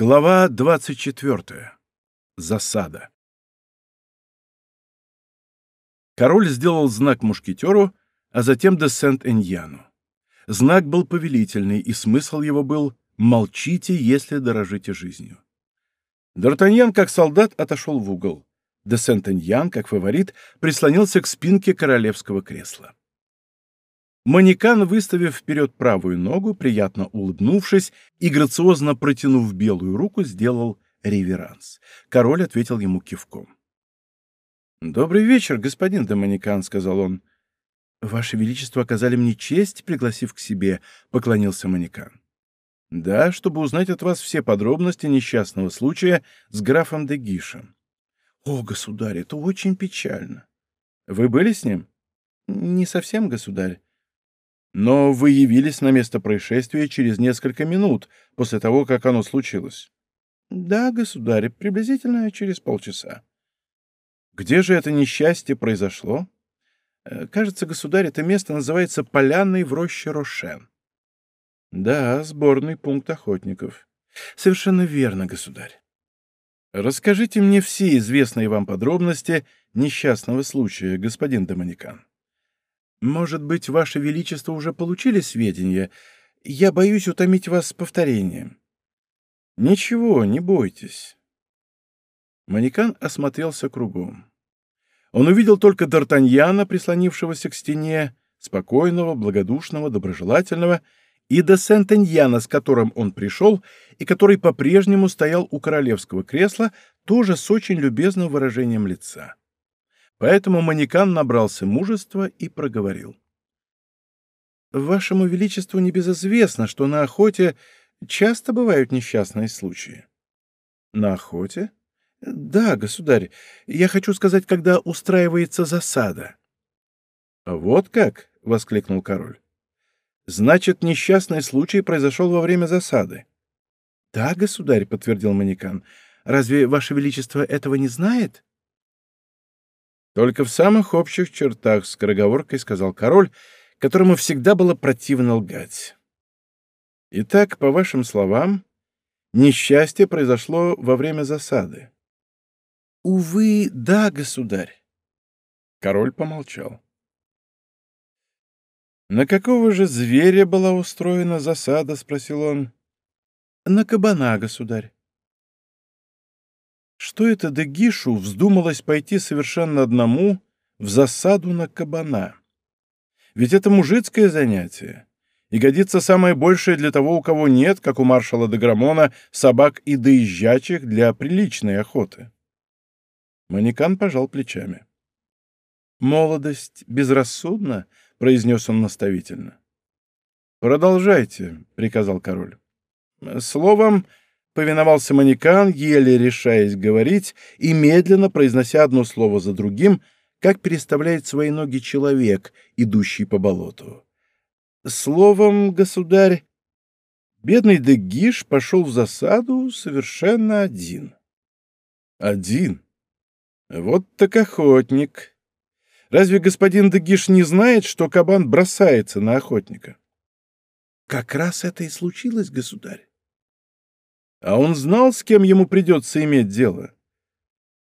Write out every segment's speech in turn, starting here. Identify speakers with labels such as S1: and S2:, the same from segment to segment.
S1: Глава 24. Засада. Король сделал знак мушкетеру, а затем де Сент-Эньяну. Знак был повелительный, и смысл его был «молчите, если дорожите жизнью». Д'Артаньян, как солдат, отошел в угол. Де Сент-Эньян, как фаворит, прислонился к спинке королевского кресла. Манекан, выставив вперед правую ногу, приятно улыбнувшись и грациозно протянув белую руку, сделал реверанс. Король ответил ему кивком. «Добрый вечер, господин Доманикан», — сказал он. «Ваше Величество оказали мне честь, пригласив к себе», — поклонился Манекан. «Да, чтобы узнать от вас все подробности несчастного случая с графом де Гишем». «О, государь, это очень печально». «Вы были с ним?» «Не совсем, государь. Но вы явились на место происшествия через несколько минут после того, как оно случилось. Да, государь, приблизительно через полчаса. Где же это несчастье произошло? Э, кажется, государь, это место называется Поляной в роще Рошен. Да, сборный пункт охотников. Совершенно верно, государь. Расскажите мне все известные вам подробности несчастного случая, господин Доминикан. Может быть, Ваше Величество уже получили сведения? Я боюсь утомить вас повторением. Ничего, не бойтесь. Манекан осмотрелся кругом. Он увидел только Д'Артаньяна, прислонившегося к стене, спокойного, благодушного, доброжелательного, и до Сент-Эньяна, с которым он пришел, и который по-прежнему стоял у королевского кресла, тоже с очень любезным выражением лица. Поэтому манекан набрался мужества и проговорил. «Вашему Величеству небезызвестно, что на охоте часто бывают несчастные случаи». «На охоте?» «Да, государь. Я хочу сказать, когда устраивается засада». «Вот как?» — воскликнул король. «Значит, несчастный случай произошел во время засады». «Да, государь», — подтвердил манекан. «Разве Ваше Величество этого не знает?» Только в самых общих чертах, — скороговоркой сказал король, которому всегда было противно лгать. Итак, по вашим словам, несчастье произошло во время засады. Увы, да, государь. Король помолчал. «На какого же зверя была устроена засада?» — спросил он. «На кабана, государь». Что это Дегишу вздумалось пойти совершенно одному в засаду на кабана? Ведь это мужицкое занятие, и годится самое большее для того, у кого нет, как у маршала Деграмона, собак и доезжачих для приличной охоты. Манекан пожал плечами. «Молодость безрассудна», — произнес он наставительно. «Продолжайте», — приказал король. «Словом, повиновался манекан, еле решаясь говорить и медленно произнося одно слово за другим, как переставляет свои ноги человек, идущий по болоту. Словом, государь, бедный Дегиш пошел в засаду совершенно один. Один? Вот так охотник. Разве господин Дегиш не знает, что кабан бросается на охотника? Как раз это и случилось, государь. А он знал, с кем ему придется иметь дело?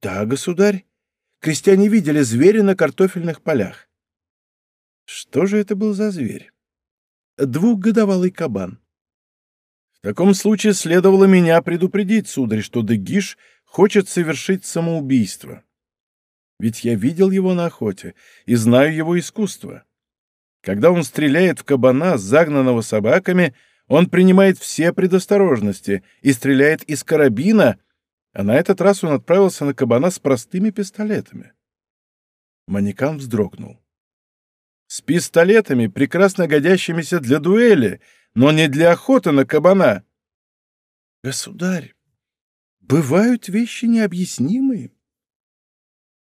S1: Да, государь. Крестьяне видели зверя на картофельных полях. Что же это был за зверь? Двухгодовалый кабан. В таком случае следовало меня предупредить, сударь, что Дегиш хочет совершить самоубийство. Ведь я видел его на охоте и знаю его искусство. Когда он стреляет в кабана, загнанного собаками, он принимает все предосторожности и стреляет из карабина, а на этот раз он отправился на кабана с простыми пистолетами. Манекан вздрогнул. С пистолетами, прекрасно годящимися для дуэли, но не для охоты на кабана. Государь, бывают вещи необъяснимые.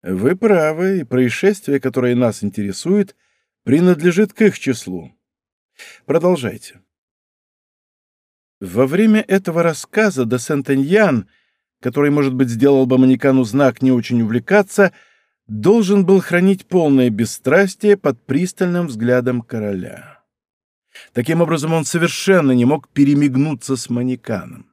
S1: Вы правы, и происшествие, которое нас интересует, принадлежит к их числу. Продолжайте. Во время этого рассказа де Сентеньян, который, может быть, сделал бы Манекану знак не очень увлекаться, должен был хранить полное бесстрастие под пристальным взглядом короля. Таким образом, он совершенно не мог перемигнуться с Манеканом.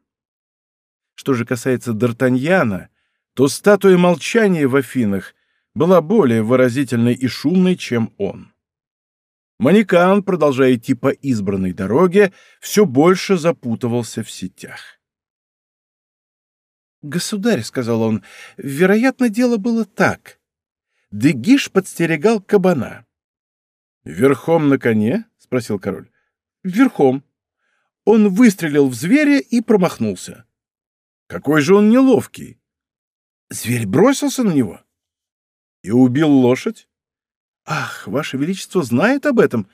S1: Что же касается Д'Артаньяна, то статуя молчания в Афинах была более выразительной и шумной, чем он. Манекан, продолжая идти по избранной дороге, все больше запутывался в сетях. «Государь», — сказал он, — «вероятно, дело было так. Дегиш подстерегал кабана». «Верхом на коне?» — спросил король. «Верхом. Он выстрелил в зверя и промахнулся». «Какой же он неловкий!» «Зверь бросился на него». «И убил лошадь?» «Ах, Ваше Величество знает об этом!»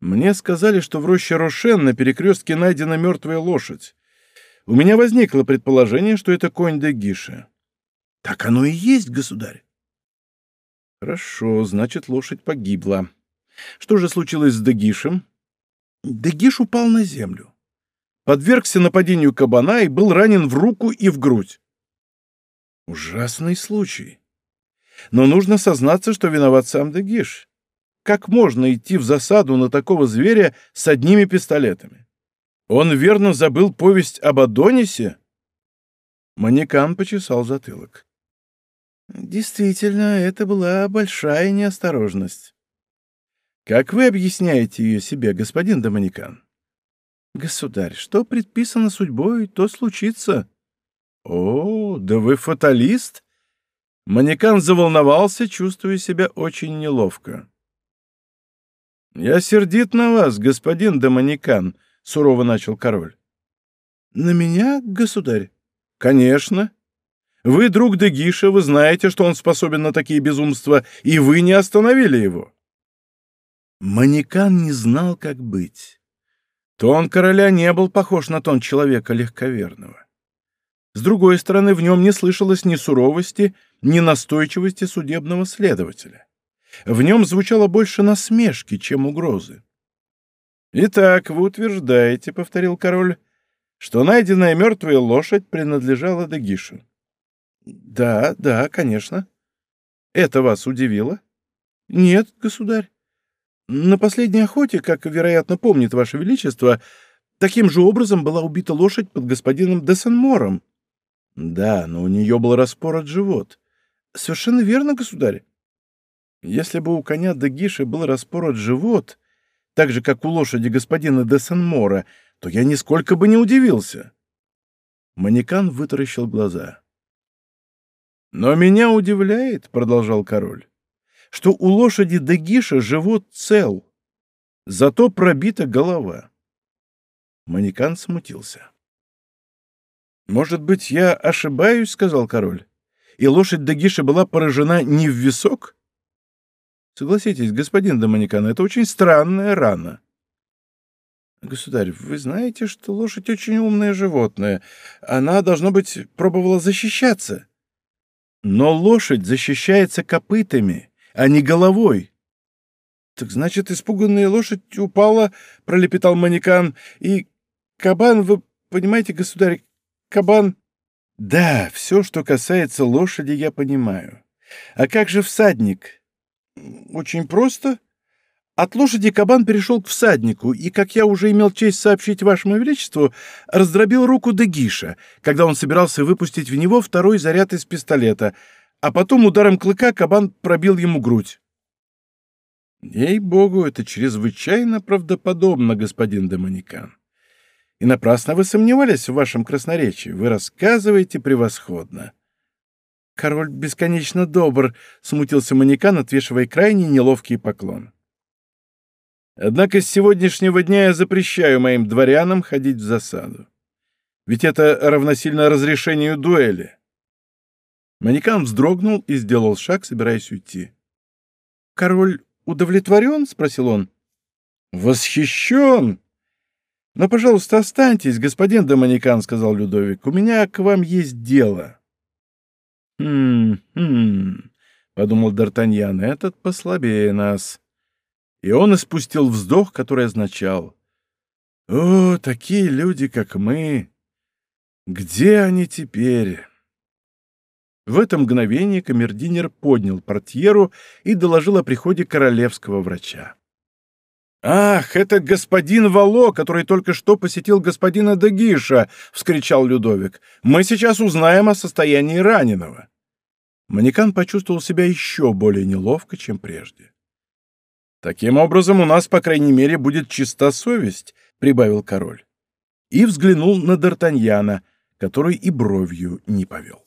S1: «Мне сказали, что в роще Рошен на перекрестке найдена мертвая лошадь. У меня возникло предположение, что это конь де Гиша». «Так оно и есть, государь». «Хорошо, значит, лошадь погибла. Что же случилось с Дегишем?» Дегиш упал на землю. Подвергся нападению кабана и был ранен в руку и в грудь. Ужасный случай. Но нужно сознаться, что виноват сам Дегиш. Как можно идти в засаду на такого зверя с одними пистолетами? Он верно забыл повесть об Адонисе? Манекан почесал затылок. Действительно, это была большая неосторожность. Как вы объясняете ее себе, господин Доминикан? Государь, что предписано судьбой, то случится. О, да вы фаталист? Манекан заволновался, чувствуя себя очень неловко. «Я сердит на вас, господин Доманикан», — сурово начал король. «На меня, государь?» «Конечно. Вы друг Дегиша, вы знаете, что он способен на такие безумства, и вы не остановили его». Манекан не знал, как быть. Тон короля не был похож на тон человека легковерного. С другой стороны, в нем не слышалось ни суровости, ни настойчивости судебного следователя. В нем звучало больше насмешки, чем угрозы. «Итак, вы утверждаете, — повторил король, — что найденная мертвая лошадь принадлежала Дегишу?» «Да, да, конечно». «Это вас удивило?» «Нет, государь. На последней охоте, как, вероятно, помнит Ваше Величество, таким же образом была убита лошадь под господином Дессенмором. Да, но у нее был распорот живот. Совершенно верно, государь. Если бы у коня Дагиши был распорот живот, так же, как у лошади господина Дессенмора, то я нисколько бы не удивился. Манекан вытаращил глаза. «Но меня удивляет», — продолжал король, — «что у лошади Дагиша живот цел, зато пробита голова». Манекан смутился. «Может быть, я ошибаюсь?» — сказал король. «И лошадь Дагиша была поражена не в висок?» «Согласитесь, господин Доманикан, это очень странная рана». «Государь, вы знаете, что лошадь очень умное животное. Она, должно быть, пробовала защищаться». «Но лошадь защищается копытами, а не головой». «Так значит, испуганная лошадь упала, — пролепетал Манекан, — и кабан, вы понимаете, государь, Кабан... Да, все, что касается лошади, я понимаю. А как же всадник? Очень просто. От лошади кабан перешел к всаднику, и, как я уже имел честь сообщить вашему величеству, раздробил руку Дегиша, когда он собирался выпустить в него второй заряд из пистолета, а потом ударом клыка кабан пробил ему грудь. Ей-богу, это чрезвычайно правдоподобно, господин Доманикан. И напрасно вы сомневались в вашем красноречии. Вы рассказываете превосходно. Король бесконечно добр, — смутился манекан, отвешивая крайне неловкий поклон. Однако с сегодняшнего дня я запрещаю моим дворянам ходить в засаду. Ведь это равносильно разрешению дуэли. Манекан вздрогнул и сделал шаг, собираясь уйти. «Король удовлетворен?» — спросил он. «Восхищен!» «Но, пожалуйста, останьтесь, господин Доманикан», — сказал Людовик. «У меня к вам есть дело». «Хм, хм», — подумал Д'Артаньян, — «этот послабее нас». И он испустил вздох, который означал «О, такие люди, как мы! Где они теперь?» В это мгновение камердинер поднял портьеру и доложил о приходе королевского врача. «Ах, это господин Вало, который только что посетил господина Дагиша!» — вскричал Людовик. «Мы сейчас узнаем о состоянии раненого». Манекан почувствовал себя еще более неловко, чем прежде. «Таким образом, у нас, по крайней мере, будет чиста совесть», — прибавил король. И взглянул на Д'Артаньяна, который и бровью не повел.